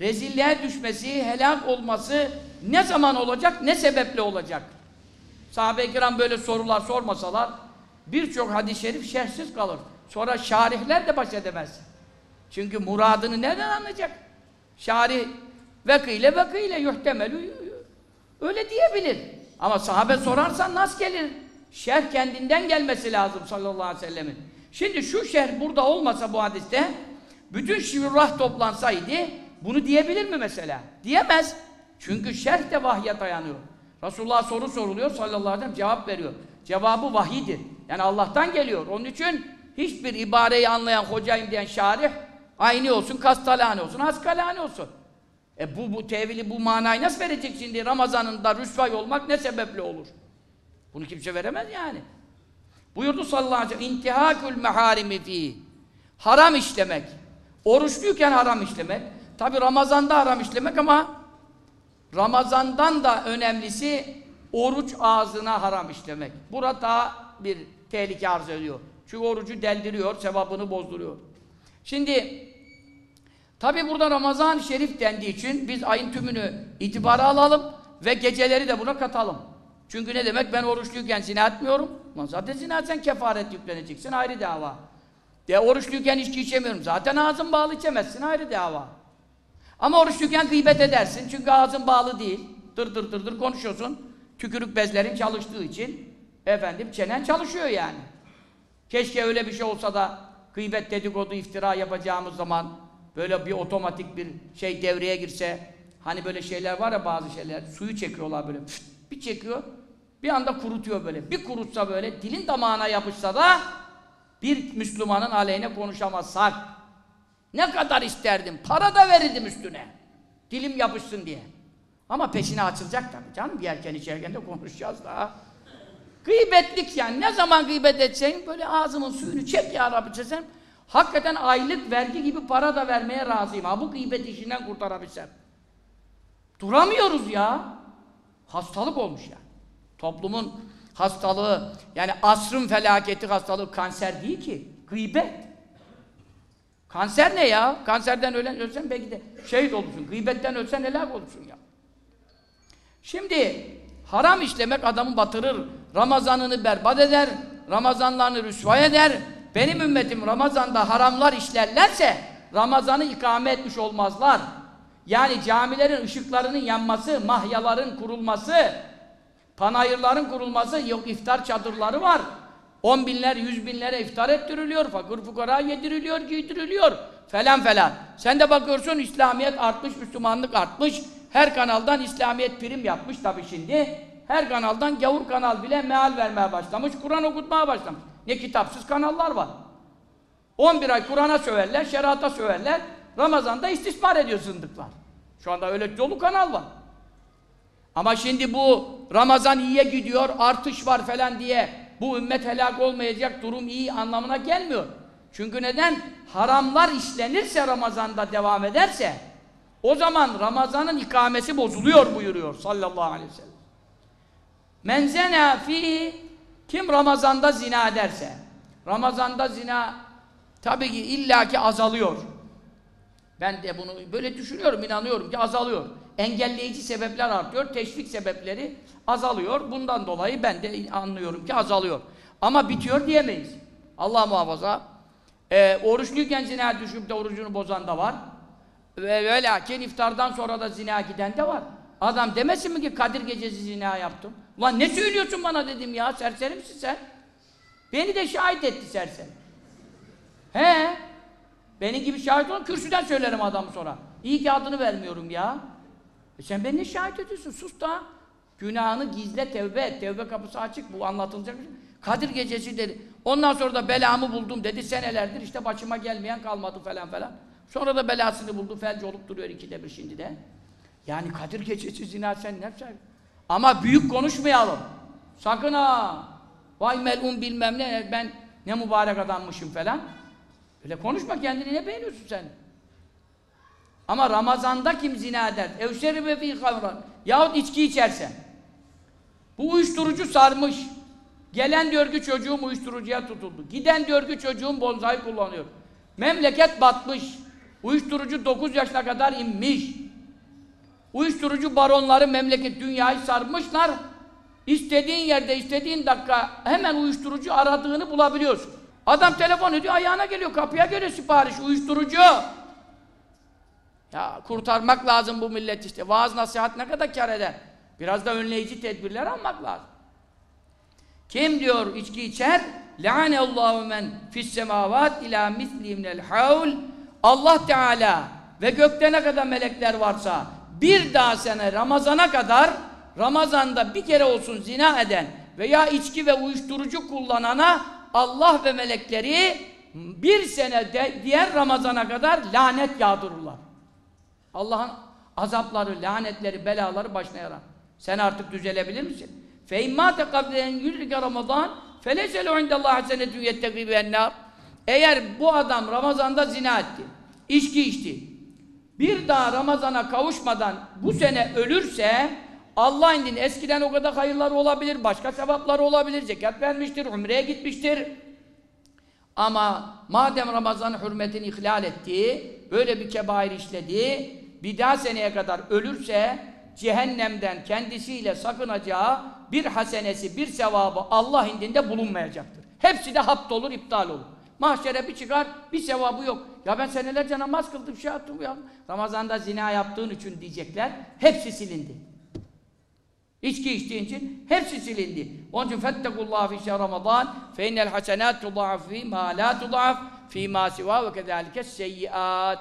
[SPEAKER 2] rezilliğe düşmesi, helak olması ne zaman olacak, ne sebeple olacak? Sahabe-i kiram böyle sorular sormasalar birçok hadis-i şerif şerhsiz kalır. Sonra şarihler de baş edemez. Çünkü muradını nereden anlayacak? Şarih vekile vekile yuhtemelü öyle diyebilir. Ama sahabe sorarsan nasıl gelir? Şerh kendinden gelmesi lazım sallallahu aleyhi ve sellemin. Şimdi şu şerh burada olmasa bu hadiste bütün şivrah toplansaydı bunu diyebilir mi mesela? Diyemez. Çünkü şerh de vahye dayanıyor. Resulullah soru soruluyor sallallahu aleyhi ve sellem cevap veriyor. Cevabı vahidir. Yani Allah'tan geliyor. Onun için hiçbir ibareyi anlayan hocayım diyen şarih aynı olsun, kastalani olsun, haskalani olsun. E bu, bu tevili, bu manayı nasıl verecek şimdi? Ramazanında rüsvay olmak ne sebeple olur? Bunu kimse veremez yani. Buyurdu sallallahu aleyhi ve sellem, intihakül meharimi fi. Haram işlemek. Oruçluyken haram işlemek. Tabi Ramazan'da haram işlemek ama Ramazan'dan da önemlisi oruç ağzına haram işlemek. Burada daha bir tehlike arz ediyor. Çünkü orucu deldiriyor, sevabını bozduruyor. Şimdi tabi burada Ramazan-ı Şerif dendiği için biz ayın tümünü itibara alalım ve geceleri de buna katalım. Çünkü ne demek? Ben oruçluyken zina etmiyorum. Zaten zina etsen kefaret yükleneceksin ayrı dava. De oruçluyken içki içemiyorum. Zaten ağzın bağlı içemezsin ayrı dava. Ama oruçluyken gıybet edersin çünkü ağzın bağlı değil. Dır dır dır dır konuşuyorsun. Tükürük bezlerin çalıştığı için efendim çenen çalışıyor yani. Keşke öyle bir şey olsa da gıybet dedikodu iftira yapacağımız zaman böyle bir otomatik bir şey devreye girse hani böyle şeyler var ya bazı şeyler suyu çekiyorlar böyle püf, bir çekiyor bir anda kurutuyor böyle bir kurutsa böyle dilin damağına yapışsa da bir Müslümanın aleyhine konuşamazsak ne kadar isterdim. Para da verirdim üstüne. Dilim yapışsın diye. Ama peşine açılacak tabii canım. Yerken içerken de konuşacağız daha. Gıybetlik yani. Ne zaman gıybet edeceksin? Böyle ağzımın suyunu çek ya Rabbi desem. Hakikaten aylık vergi gibi para da vermeye razıyım. Ha bu gıybet işinden kurtarabilsem. Duramıyoruz ya. Hastalık olmuş ya. Toplumun hastalığı, yani asrın felaketi hastalığı kanser değil ki. Gıybet. Kanser ne ya? Kanserden ölen ölsen belki de şehit olursun. Gıybetten ölsen helak olursun ya. Şimdi haram işlemek adamı batırır. Ramazanını berbat eder. Ramazanlarını rüsvay eder. Benim ümmetim Ramazan'da haramlar işlerlerse Ramazan'ı ikame etmiş olmazlar. Yani camilerin ışıklarının yanması, mahyaların kurulması, panayırların kurulması, yok iftar çadırları var. On binler, yüz binlere iftar ettiriliyor, fakir fukara yediriliyor, giydiriliyor falan falan. Sen de bakıyorsun İslamiyet artmış, Müslümanlık artmış. Her kanaldan İslamiyet prim yapmış tabii şimdi. Her kanaldan gavur kanal bile meal vermeye başlamış, Kur'an okutmaya başlamış. Ne kitapsız kanallar var. 11 ay Kur'an'a söverler, şerata söverler. Ramazan'da istismar ediyor zındıklar. Şu anda öyle dolu kanal var. Ama şimdi bu Ramazan iyiye gidiyor, artış var falan diye bu ümmet helak olmayacak, durum iyi anlamına gelmiyor. Çünkü neden? Haramlar işlenirse Ramazan'da devam ederse o zaman Ramazan'ın ikamesi bozuluyor buyuruyor sallallahu aleyhi ve sellem. Men zena fi kim Ramazan'da zina ederse Ramazan'da zina tabii ki illaki azalıyor. Ben de bunu böyle düşünüyorum, inanıyorum ki azalıyor. Engelleyici sebepler artıyor, teşvik sebepleri azalıyor. Bundan dolayı ben de anlıyorum ki azalıyor. Ama bitiyor diyemeyiz. Allah muhafaza. Ee, oruçluyken zina düşüp de orucunu bozan da var. Ve ve lakin iftardan sonra da zina giden de var. Adam demesin mi ki Kadir gecesi zina yaptım? Ulan ne söylüyorsun bana dedim ya, serseri misin sen? Beni de şahit etti serseri. He? Benim gibi şahit olan kürsüden söylerim adamı sonra. İyi ki adını vermiyorum ya. E sen beni ne şahit ediyorsun? Sus da. Günahını gizle, tevbe et. Tevbe kapısı açık. Bu anlatılacak bir şey. Kadir gecesi dedi. Ondan sonra da belamı buldum dedi. Senelerdir işte başıma gelmeyen kalmadı falan falan. Sonra da belasını buldu. Felç olup duruyor ikide bir şimdi de. Yani Kadir gecesi zina sen ne yapacaksın? Ama büyük konuşmayalım. Sakın ha. Vay melun bilmem ne. Ben ne mübarek adammışım falan. Öyle konuşma kendini ne beğeniyorsun sen? Ama Ramazan'da kim zina eder? Evşeri ve fî kavran. Yahut içki içerse. Bu uyuşturucu sarmış. Gelen diyor ki çocuğum uyuşturucuya tutuldu. Giden diyor ki çocuğum bonzai kullanıyor. Memleket batmış. Uyuşturucu 9 yaşına kadar inmiş. Uyuşturucu baronları memleket dünyayı sarmışlar. İstediğin yerde, istediğin dakika hemen uyuşturucu aradığını bulabiliyorsun. Adam telefon ediyor, ayağına geliyor, kapıya geliyor sipariş, uyuşturucu. Ya kurtarmak lazım bu millet işte. Vaaz nasihat ne kadar kar eder? Biraz da önleyici tedbirler almak lazım. Kim diyor içki içer? Allahu men fis semavat ila misli minel haul. Allah Teala ve gökte ne kadar melekler varsa bir daha sene Ramazana kadar Ramazanda bir kere olsun zina eden veya içki ve uyuşturucu kullanana Allah ve melekleri bir sene de, diğer Ramazana kadar lanet yağdırırlar. Allah'ın azapları, lanetleri, belaları başına yarar. Sen artık düzelebilir misin? Fe imma tekavlen yürrike Ramazan feleselu indallah hasenetü yettegî bennâr Eğer bu adam Ramazan'da zina etti, içki içti, bir daha Ramazan'a kavuşmadan bu sene ölürse Allah indin eskiden o kadar hayırları olabilir, başka sevapları olabilir, zekat vermiştir, umreye gitmiştir, ama madem Ramazan hürmetini ihlal etti, böyle bir kebair işledi, bir daha seneye kadar ölürse cehennemden kendisiyle sakınacağı bir hasenesi, bir sevabı Allah indinde bulunmayacaktır. Hepsi de hapt olur, iptal olur. Mahşere bir çıkar, bir sevabı yok. Ya ben senelerce namaz kıldım, şey yaptım ya. Ramazan'da zina yaptığın için diyecekler. Hepsi silindi. İçki içtiğin için hepsi silindi. Onun için fettekullah fi şehr Ramazan fe innel hasenat tudaf fi ma la tudaf fi ma siva ve kezalike seyyiat.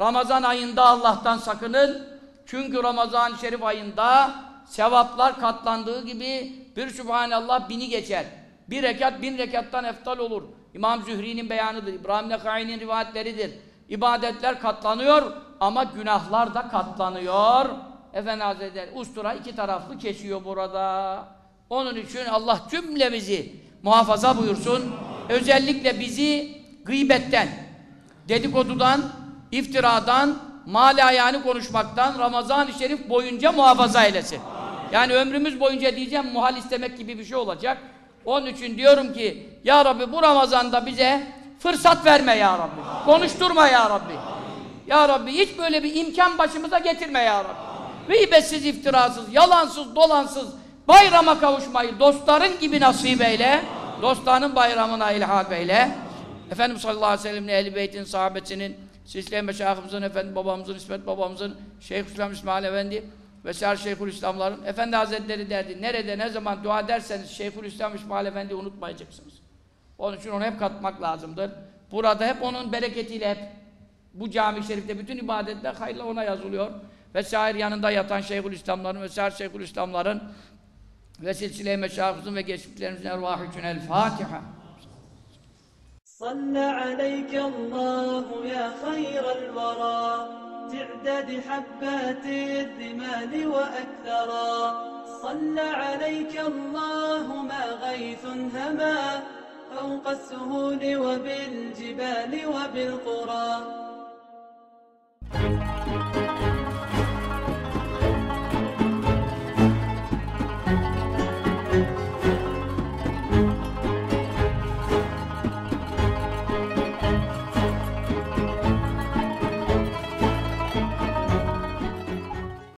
[SPEAKER 2] Ramazan ayında Allah'tan sakının. Çünkü Ramazan şerif ayında sevaplar katlandığı gibi bir Sübhanallah bini geçer. Bir rekat bin rekattan eftal olur. İmam Zühri'nin beyanıdır. İbrahim Nekai'nin rivayetleridir. İbadetler katlanıyor ama günahlar da katlanıyor. Efendi Hazretleri ustura iki taraflı kesiyor burada. Onun için Allah cümlemizi muhafaza buyursun. Özellikle bizi gıybetten, dedikodudan, iftiradan, mal yani konuşmaktan Ramazan-ı Şerif boyunca muhafaza eylesin. Yani ömrümüz boyunca diyeceğim muhal istemek gibi bir şey olacak. Onun için diyorum ki Ya Rabbi bu Ramazan'da bize fırsat verme Ya Rabbi. Konuşturma Ya Rabbi. Ya Rabbi hiç böyle bir imkan başımıza getirme Ya Rabbi. Gıybetsiz, iftirasız, yalansız, dolansız bayrama kavuşmayı dostların gibi nasip eyle. Dostların bayramına ilhak eyle. Efendimiz sallallahu aleyhi ve sellem'in ehl beytin sahabesinin Sisle Meşahımızın, Efendi babamızın, İsmet babamızın, Şeyhülislam İsmail Efendi vesaire Şeyhülislamların Efendi Hazretleri derdi. Nerede ne zaman dua ederseniz Şeyhülislam İsmail Efendi unutmayacaksınız. Onun için onu hep katmak lazımdır. Burada hep onun bereketiyle hep bu cami şerifte bütün ibadetler hayırla ona yazılıyor Ve şair yanında yatan Şeyhülislamların ve şair Şeyhülislamların ve silsile-i meşahımızın ve geçmişlerimizin ervahı için El Fatiha.
[SPEAKER 1] صلى عليك الله يا خير الورى تعداد حبات الرمال وأكثرا صلى عليك الله ما غيث هما فوق السهول وبالجبال وبالقرى